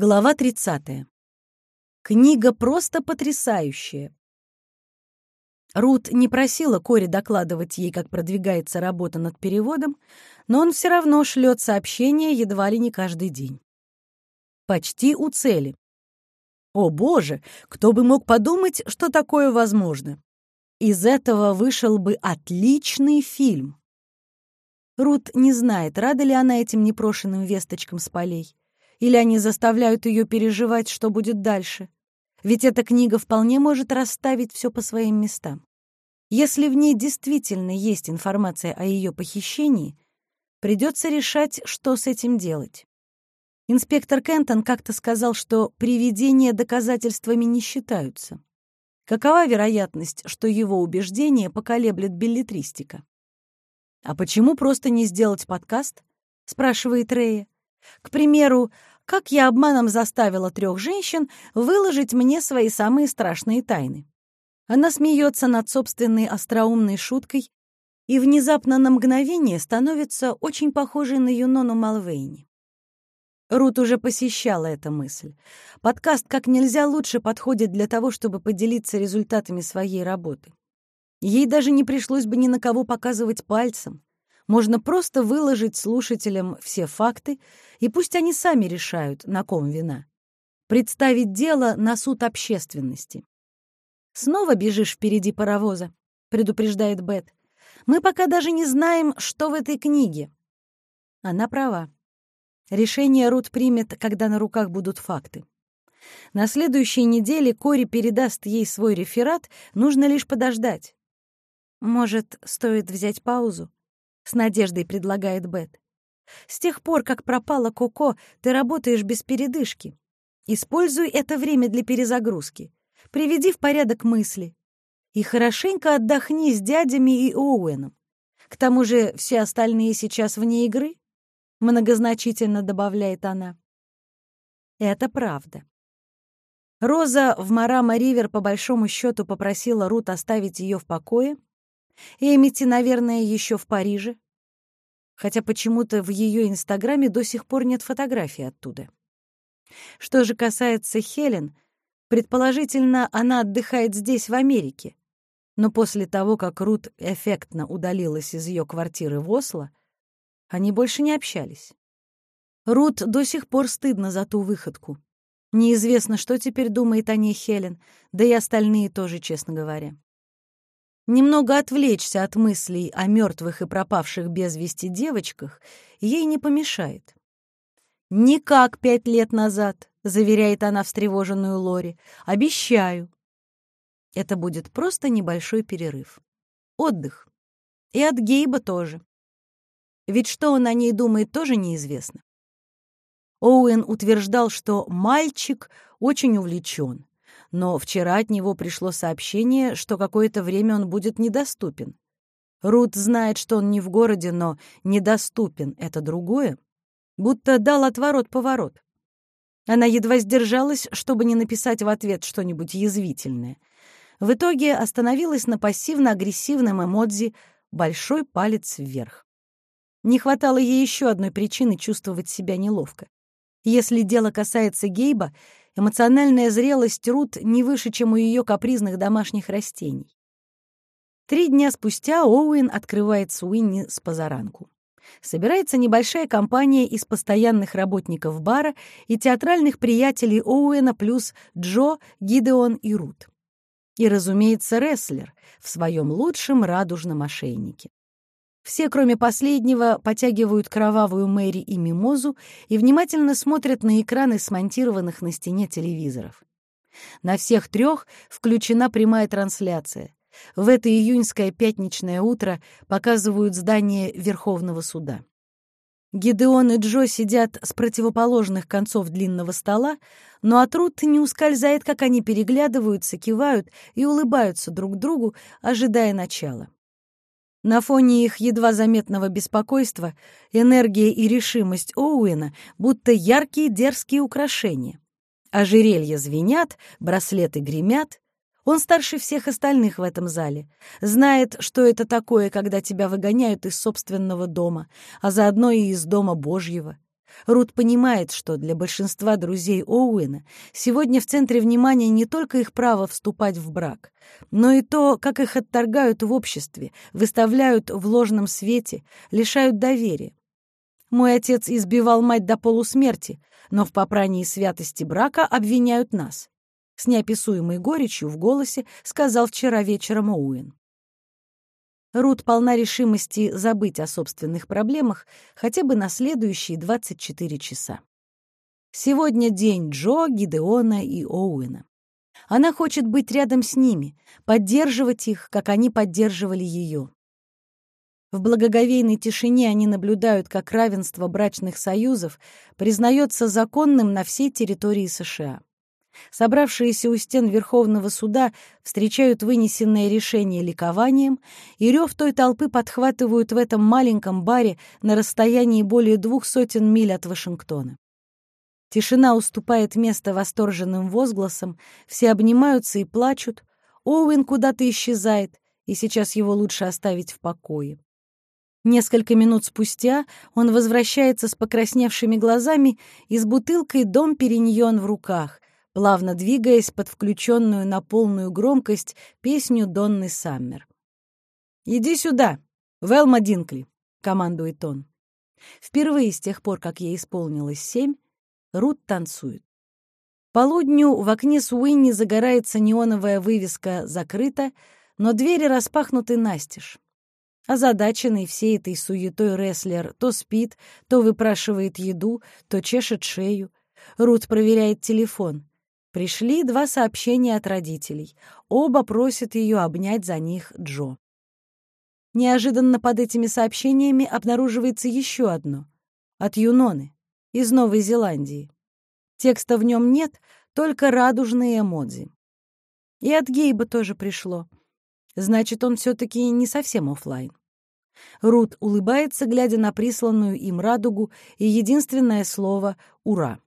Глава 30. Книга просто потрясающая. Рут не просила Кори докладывать ей, как продвигается работа над переводом, но он все равно шлет сообщения едва ли не каждый день. Почти у цели. О боже, кто бы мог подумать, что такое возможно. Из этого вышел бы отличный фильм. Рут не знает, рада ли она этим непрошенным весточкам с полей или они заставляют ее переживать, что будет дальше. Ведь эта книга вполне может расставить все по своим местам. Если в ней действительно есть информация о ее похищении, придется решать, что с этим делать. Инспектор Кентон как-то сказал, что привидения доказательствами не считаются. Какова вероятность, что его убеждение поколеблет билетристика? «А почему просто не сделать подкаст?» — спрашивает Рея. К примеру, как я обманом заставила трех женщин выложить мне свои самые страшные тайны. Она смеется над собственной остроумной шуткой и внезапно на мгновение становится очень похожей на Юнону Малвейни. Рут уже посещала эта мысль. Подкаст как нельзя лучше подходит для того, чтобы поделиться результатами своей работы. Ей даже не пришлось бы ни на кого показывать пальцем. Можно просто выложить слушателям все факты, и пусть они сами решают, на ком вина. Представить дело на суд общественности. «Снова бежишь впереди паровоза», — предупреждает Бет. «Мы пока даже не знаем, что в этой книге». Она права. Решение Рут примет, когда на руках будут факты. На следующей неделе Кори передаст ей свой реферат, нужно лишь подождать. Может, стоит взять паузу? С надеждой предлагает Бет. С тех пор, как пропала Коко, ты работаешь без передышки. Используй это время для перезагрузки. Приведи в порядок мысли. И хорошенько отдохни с дядями и Оуэном. К тому же все остальные сейчас вне игры, многозначительно добавляет она. Это правда. Роза в Марама-Ривер по большому счету попросила Рут оставить ее в покое, Эмити, наверное, еще в Париже. Хотя почему-то в ее Инстаграме до сих пор нет фотографий оттуда. Что же касается Хелен, предположительно, она отдыхает здесь, в Америке. Но после того, как Рут эффектно удалилась из ее квартиры в Осло, они больше не общались. Рут до сих пор стыдно за ту выходку. Неизвестно, что теперь думает о ней Хелен, да и остальные тоже, честно говоря. Немного отвлечься от мыслей о мертвых и пропавших без вести девочках ей не помешает. «Не как пять лет назад», — заверяет она встревоженную Лори. «Обещаю». Это будет просто небольшой перерыв. Отдых. И от Гейба тоже. Ведь что он о ней думает, тоже неизвестно. Оуэн утверждал, что мальчик очень увлечен, но вчера от него пришло сообщение, что какое-то время он будет недоступен. Рут знает, что он не в городе, но недоступен — это другое. Будто дал отворот-поворот. Она едва сдержалась, чтобы не написать в ответ что-нибудь язвительное. В итоге остановилась на пассивно-агрессивном эмодзи «большой палец вверх». Не хватало ей еще одной причины чувствовать себя неловко. Если дело касается Гейба, Эмоциональная зрелость Рут не выше, чем у ее капризных домашних растений. Три дня спустя Оуэн открывает Суинни с позаранку. Собирается небольшая компания из постоянных работников бара и театральных приятелей Оуэна плюс Джо, Гидеон и Рут. И, разумеется, рестлер в своем лучшем радужном ошейнике. Все, кроме последнего, потягивают кровавую Мэри и мимозу и внимательно смотрят на экраны смонтированных на стене телевизоров. На всех трех включена прямая трансляция. В это июньское пятничное утро показывают здание Верховного суда. Гидеон и Джо сидят с противоположных концов длинного стола, но от Рут не ускользает, как они переглядываются, кивают и улыбаются друг другу, ожидая начала. На фоне их едва заметного беспокойства энергия и решимость Оуэна будто яркие дерзкие украшения. Ожерелья звенят, браслеты гремят. Он старше всех остальных в этом зале. Знает, что это такое, когда тебя выгоняют из собственного дома, а заодно и из дома Божьего. Рут понимает, что для большинства друзей Оуэна сегодня в центре внимания не только их право вступать в брак, но и то, как их отторгают в обществе, выставляют в ложном свете, лишают доверия. Мой отец избивал мать до полусмерти, но в попрании святости брака обвиняют нас. С неописуемой горечью в голосе сказал вчера вечером Оуэн. Рут полна решимости забыть о собственных проблемах хотя бы на следующие 24 часа. Сегодня день Джо, Гидеона и Оуэна. Она хочет быть рядом с ними, поддерживать их, как они поддерживали ее. В благоговейной тишине они наблюдают, как равенство брачных союзов признается законным на всей территории США. Собравшиеся у стен Верховного суда встречают вынесенное решение ликованием, и рев той толпы подхватывают в этом маленьком баре на расстоянии более двух сотен миль от Вашингтона. Тишина уступает место восторженным возгласам, все обнимаются и плачут, Оуэн куда-то исчезает, и сейчас его лучше оставить в покое. Несколько минут спустя он возвращается с покрасневшими глазами и с бутылкой «Дом Периньон» в руках — плавно двигаясь под включенную на полную громкость песню Донны Саммер. «Иди сюда, Велма Динкли», — командует он. Впервые с тех пор, как ей исполнилось семь, Рут танцует. Полудню в окне Суинни загорается неоновая вывеска «Закрыто», но двери распахнуты настежь. Озадаченный всей этой суетой рестлер то спит, то выпрашивает еду, то чешет шею. Рут проверяет телефон. Пришли два сообщения от родителей. Оба просят ее обнять за них Джо. Неожиданно под этими сообщениями обнаруживается еще одно. От Юноны, из Новой Зеландии. Текста в нем нет, только радужные эмодзи. И от Гейба тоже пришло. Значит, он все-таки не совсем офлайн. Рут улыбается, глядя на присланную им радугу, и единственное слово «Ура!».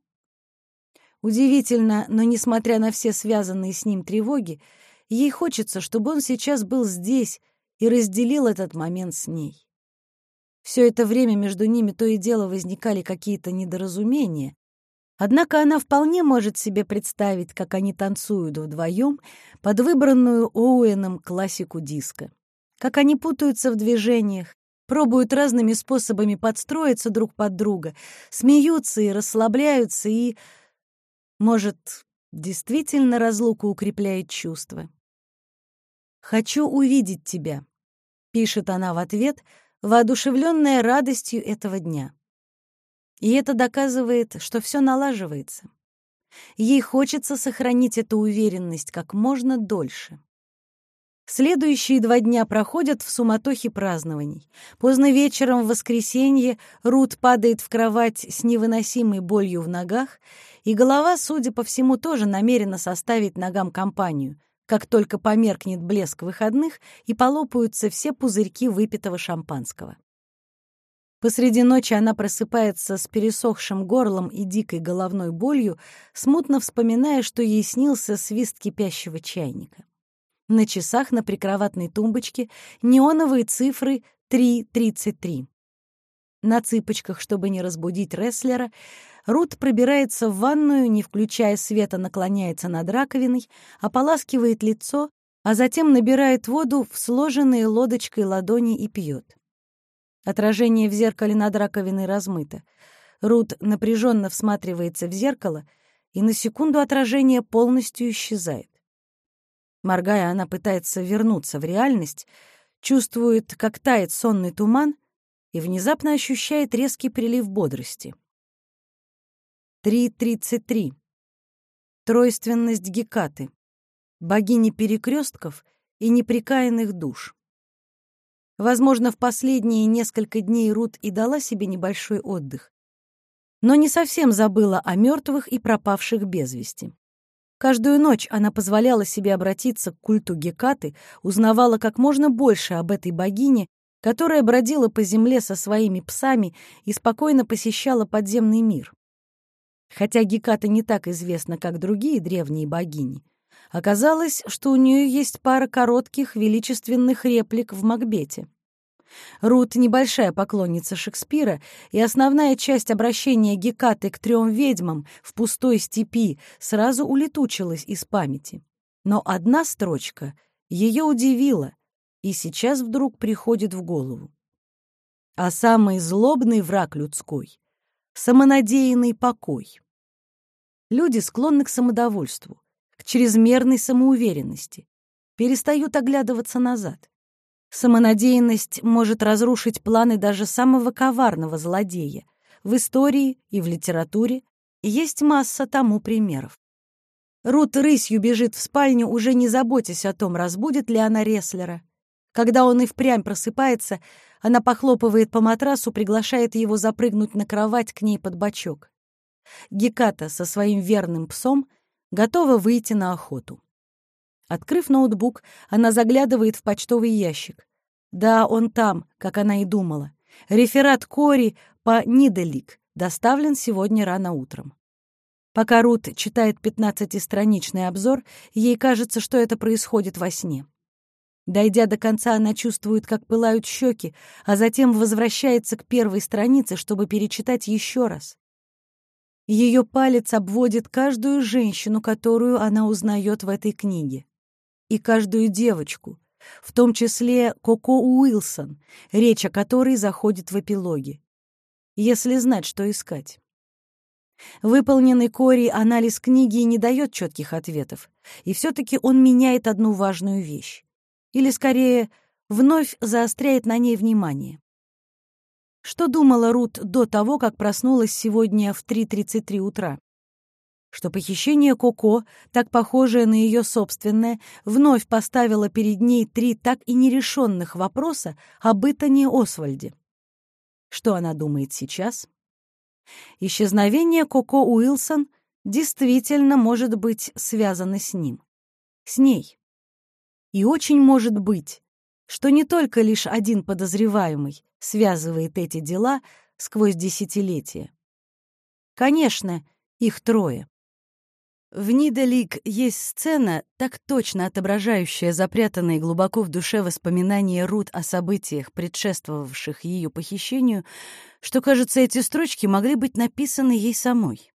Удивительно, но, несмотря на все связанные с ним тревоги, ей хочется, чтобы он сейчас был здесь и разделил этот момент с ней. Все это время между ними то и дело возникали какие-то недоразумения, однако она вполне может себе представить, как они танцуют вдвоем под выбранную Оуэном классику диска, как они путаются в движениях, пробуют разными способами подстроиться друг под друга, смеются и расслабляются, и может, действительно разлука укрепляет чувства? «Хочу увидеть тебя», — пишет она в ответ, воодушевленная радостью этого дня. И это доказывает, что все налаживается. Ей хочется сохранить эту уверенность как можно дольше. Следующие два дня проходят в суматохе празднований. Поздно вечером в воскресенье Рут падает в кровать с невыносимой болью в ногах, и голова, судя по всему, тоже намерена составить ногам компанию, как только померкнет блеск выходных и полопаются все пузырьки выпитого шампанского. Посреди ночи она просыпается с пересохшим горлом и дикой головной болью, смутно вспоминая, что ей снился свист кипящего чайника. На часах на прикроватной тумбочке неоновые цифры 3.33. На цыпочках, чтобы не разбудить рестлера, Рут пробирается в ванную, не включая света, наклоняется над раковиной, ополаскивает лицо, а затем набирает воду в сложенные лодочкой ладони и пьет. Отражение в зеркале над раковиной размыто. Рут напряженно всматривается в зеркало, и на секунду отражение полностью исчезает. Моргая, она пытается вернуться в реальность, чувствует, как тает сонный туман, и внезапно ощущает резкий прилив бодрости. 3.33. Тройственность Гекаты. Богини перекрестков и неприкаянных душ. Возможно, в последние несколько дней Рут и дала себе небольшой отдых, но не совсем забыла о мертвых и пропавших без вести. Каждую ночь она позволяла себе обратиться к культу Гекаты, узнавала как можно больше об этой богине, которая бродила по земле со своими псами и спокойно посещала подземный мир. Хотя Геката не так известна, как другие древние богини, оказалось, что у нее есть пара коротких величественных реплик в Макбете. Рут — небольшая поклонница Шекспира, и основная часть обращения Гекаты к трем ведьмам в пустой степи сразу улетучилась из памяти. Но одна строчка ее удивила, и сейчас вдруг приходит в голову. А самый злобный враг людской — самонадеянный покой. Люди склонны к самодовольству, к чрезмерной самоуверенности, перестают оглядываться назад. Самонадеянность может разрушить планы даже самого коварного злодея. В истории и в литературе есть масса тому примеров. Рут рысью бежит в спальню, уже не заботясь о том, разбудит ли она Реслера. Когда он и впрямь просыпается, она похлопывает по матрасу, приглашает его запрыгнуть на кровать к ней под бочок. Геката со своим верным псом готова выйти на охоту. Открыв ноутбук, она заглядывает в почтовый ящик. Да, он там, как она и думала. Реферат Кори по Ниделик доставлен сегодня рано утром. Пока Рут читает пятнадцатистраничный обзор, ей кажется, что это происходит во сне. Дойдя до конца, она чувствует, как пылают щеки, а затем возвращается к первой странице, чтобы перечитать еще раз. Ее палец обводит каждую женщину, которую она узнает в этой книге и каждую девочку, в том числе Коко Уилсон, речь о которой заходит в эпилоге. Если знать, что искать. Выполненный Кори анализ книги не дает четких ответов, и все-таки он меняет одну важную вещь. Или, скорее, вновь заостряет на ней внимание. Что думала Рут до того, как проснулась сегодня в 3.33 утра? Что похищение Коко, так похожее на ее собственное, вновь поставило перед ней три так и нерешенных вопроса об Итане Освальде. Что она думает сейчас? Исчезновение Коко Уилсон действительно может быть связано с ним. С ней. И очень может быть, что не только лишь один подозреваемый связывает эти дела сквозь десятилетия. Конечно, их трое. В «Нидалик» есть сцена, так точно отображающая запрятанные глубоко в душе воспоминания Рут о событиях, предшествовавших ее похищению, что, кажется, эти строчки могли быть написаны ей самой.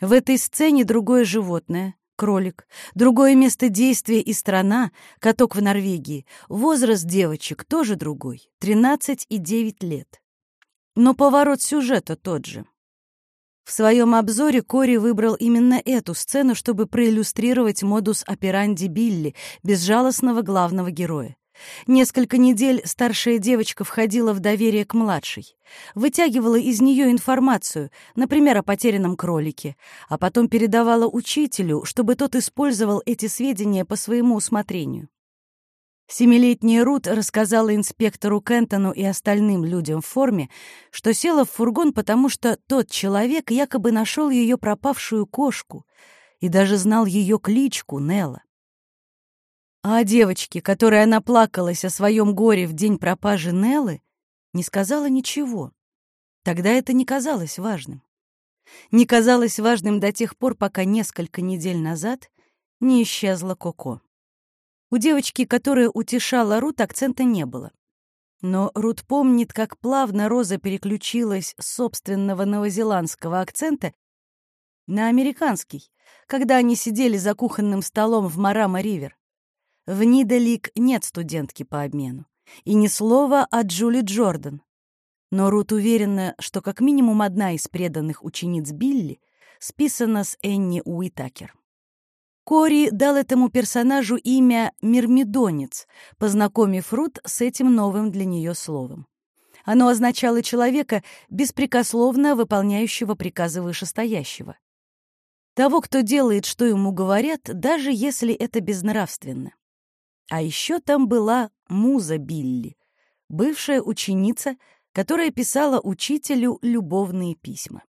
В этой сцене другое животное, кролик, другое место действия и страна, каток в Норвегии, возраст девочек тоже другой, 13 и 9 лет. Но поворот сюжета тот же — в своем обзоре Кори выбрал именно эту сцену, чтобы проиллюстрировать модус операнди Билли, безжалостного главного героя. Несколько недель старшая девочка входила в доверие к младшей, вытягивала из нее информацию, например, о потерянном кролике, а потом передавала учителю, чтобы тот использовал эти сведения по своему усмотрению. Семилетняя Рут рассказала инспектору Кентону и остальным людям в форме, что села в фургон, потому что тот человек якобы нашел ее пропавшую кошку и даже знал ее кличку Нелла. А о девочке, которая наплакалась о своем горе в день пропажи Неллы, не сказала ничего. Тогда это не казалось важным. Не казалось важным до тех пор, пока несколько недель назад не исчезла Коко. У девочки, которая утешала Рут, акцента не было. Но Рут помнит, как плавно Роза переключилась с собственного новозеландского акцента на американский, когда они сидели за кухонным столом в Марама-Ривер. В Нидалик нет студентки по обмену. И ни слова о Джули Джордан. Но Рут уверена, что как минимум одна из преданных учениц Билли списана с Энни Уитакер. Кори дал этому персонажу имя Мирмидонец, познакомив Рут с этим новым для нее словом. Оно означало человека, беспрекословно выполняющего приказы вышестоящего. Того, кто делает, что ему говорят, даже если это безнравственно. А еще там была муза Билли, бывшая ученица, которая писала учителю любовные письма.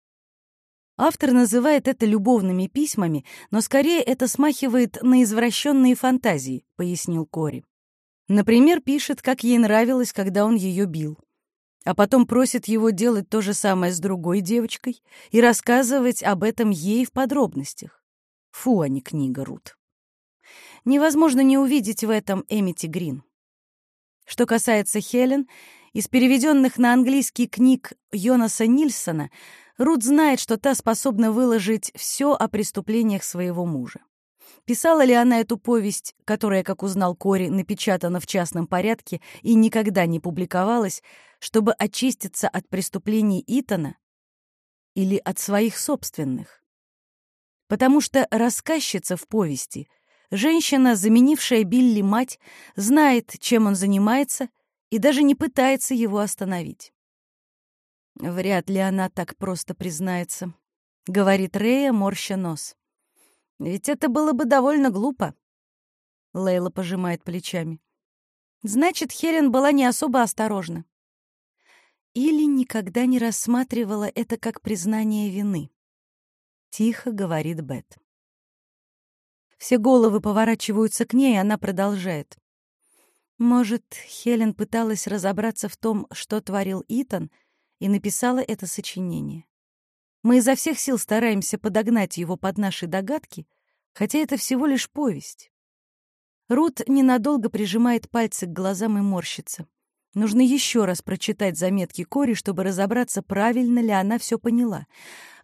Автор называет это любовными письмами, но скорее это смахивает на извращенные фантазии, пояснил Кори. Например, пишет, как ей нравилось, когда он ее бил. А потом просит его делать то же самое с другой девочкой и рассказывать об этом ей в подробностях. Фу, а не книга Рут. Невозможно не увидеть в этом Эмити Грин. Что касается Хелен, из переведенных на английский книг Йонаса Нильсона Рут знает, что та способна выложить все о преступлениях своего мужа. Писала ли она эту повесть, которая, как узнал Кори, напечатана в частном порядке и никогда не публиковалась, чтобы очиститься от преступлений Итана или от своих собственных? Потому что рассказчица в повести, женщина, заменившая Билли мать, знает, чем он занимается, и даже не пытается его остановить. Вряд ли она так просто признается, — говорит Рея, морща нос. Ведь это было бы довольно глупо. Лейла пожимает плечами. Значит, Хелен была не особо осторожна. Или никогда не рассматривала это как признание вины. Тихо говорит Бет. Все головы поворачиваются к ней, и она продолжает. Может, Хелен пыталась разобраться в том, что творил Итан, и написала это сочинение. Мы изо всех сил стараемся подогнать его под наши догадки, хотя это всего лишь повесть. Рут ненадолго прижимает пальцы к глазам и морщится. Нужно еще раз прочитать заметки Кори, чтобы разобраться, правильно ли она все поняла.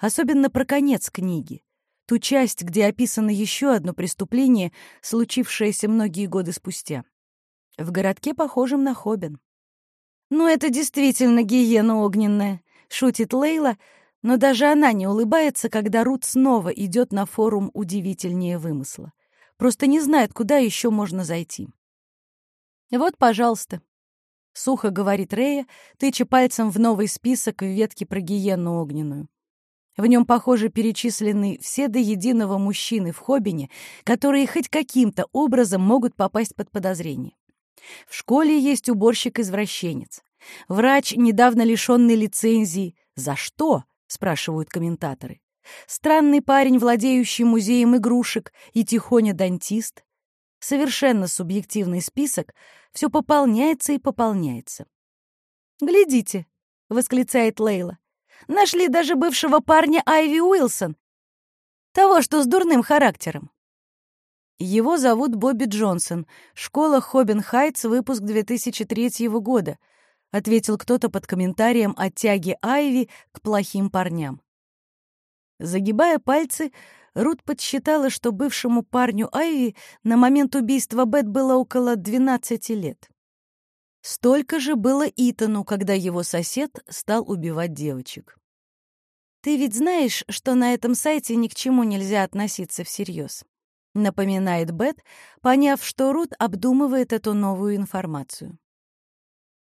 Особенно про конец книги. Ту часть, где описано еще одно преступление, случившееся многие годы спустя. В городке, похожем на Хобин. «Ну, это действительно гиена огненная», — шутит Лейла, но даже она не улыбается, когда Рут снова идет на форум удивительнее вымысла. Просто не знает, куда еще можно зайти. «Вот, пожалуйста», — сухо говорит Рея, тыча пальцем в новый список в ветке про гиену огненную. В нем, похоже, перечислены все до единого мужчины в Хоббине, которые хоть каким-то образом могут попасть под подозрение. В школе есть уборщик-извращенец. Врач, недавно лишенный лицензии. За что? спрашивают комментаторы. Странный парень, владеющий музеем игрушек, и тихоня-дантист. Совершенно субъективный список, все пополняется и пополняется. «Глядите», — восклицает Лейла, — «нашли даже бывшего парня Айви Уилсон, того, что с дурным характером. Его зовут Бобби Джонсон. Школа Хоббин Хайтс, выпуск 2003 года, ответил кто-то под комментарием о тяге Айви к плохим парням. Загибая пальцы, Рут подсчитала, что бывшему парню Айви на момент убийства Бет было около 12 лет. Столько же было Итану, когда его сосед стал убивать девочек. «Ты ведь знаешь, что на этом сайте ни к чему нельзя относиться всерьез?» Напоминает Бет, поняв, что Рут обдумывает эту новую информацию.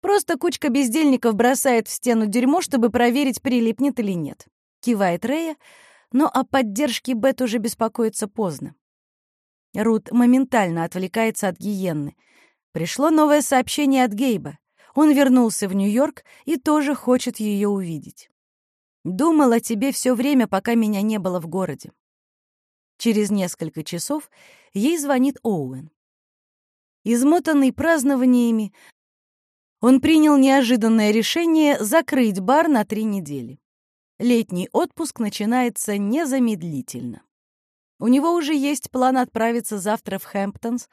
«Просто кучка бездельников бросает в стену дерьмо, чтобы проверить, прилипнет или нет», — кивает Рея, но о поддержке Бет уже беспокоиться поздно. Рут моментально отвлекается от гиенны. Пришло новое сообщение от Гейба. Он вернулся в Нью-Йорк и тоже хочет ее увидеть. «Думал о тебе все время, пока меня не было в городе. Через несколько часов ей звонит Оуэн. Измотанный празднованиями, он принял неожиданное решение закрыть бар на три недели. Летний отпуск начинается незамедлительно. У него уже есть план отправиться завтра в Хэмптонс,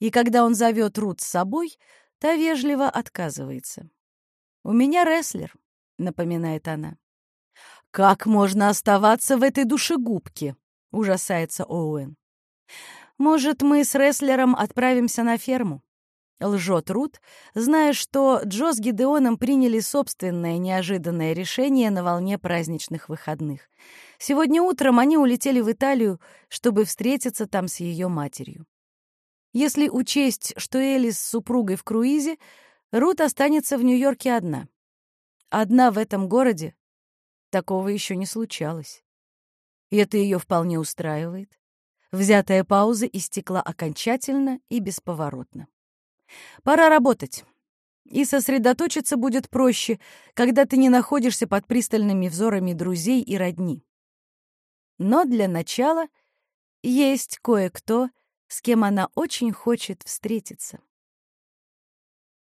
и когда он зовет Рут с собой, та вежливо отказывается. «У меня рестлер», — напоминает она. «Как можно оставаться в этой душегубке?» — ужасается Оуэн. «Может, мы с рестлером отправимся на ферму?» Лжет Рут, зная, что Джо с Гидеоном приняли собственное неожиданное решение на волне праздничных выходных. Сегодня утром они улетели в Италию, чтобы встретиться там с ее матерью. Если учесть, что Элис с супругой в круизе, Рут останется в Нью-Йорке одна. Одна в этом городе такого еще не случалось и это ее вполне устраивает. Взятая пауза истекла окончательно и бесповоротно. Пора работать. И сосредоточиться будет проще, когда ты не находишься под пристальными взорами друзей и родни. Но для начала есть кое-кто, с кем она очень хочет встретиться.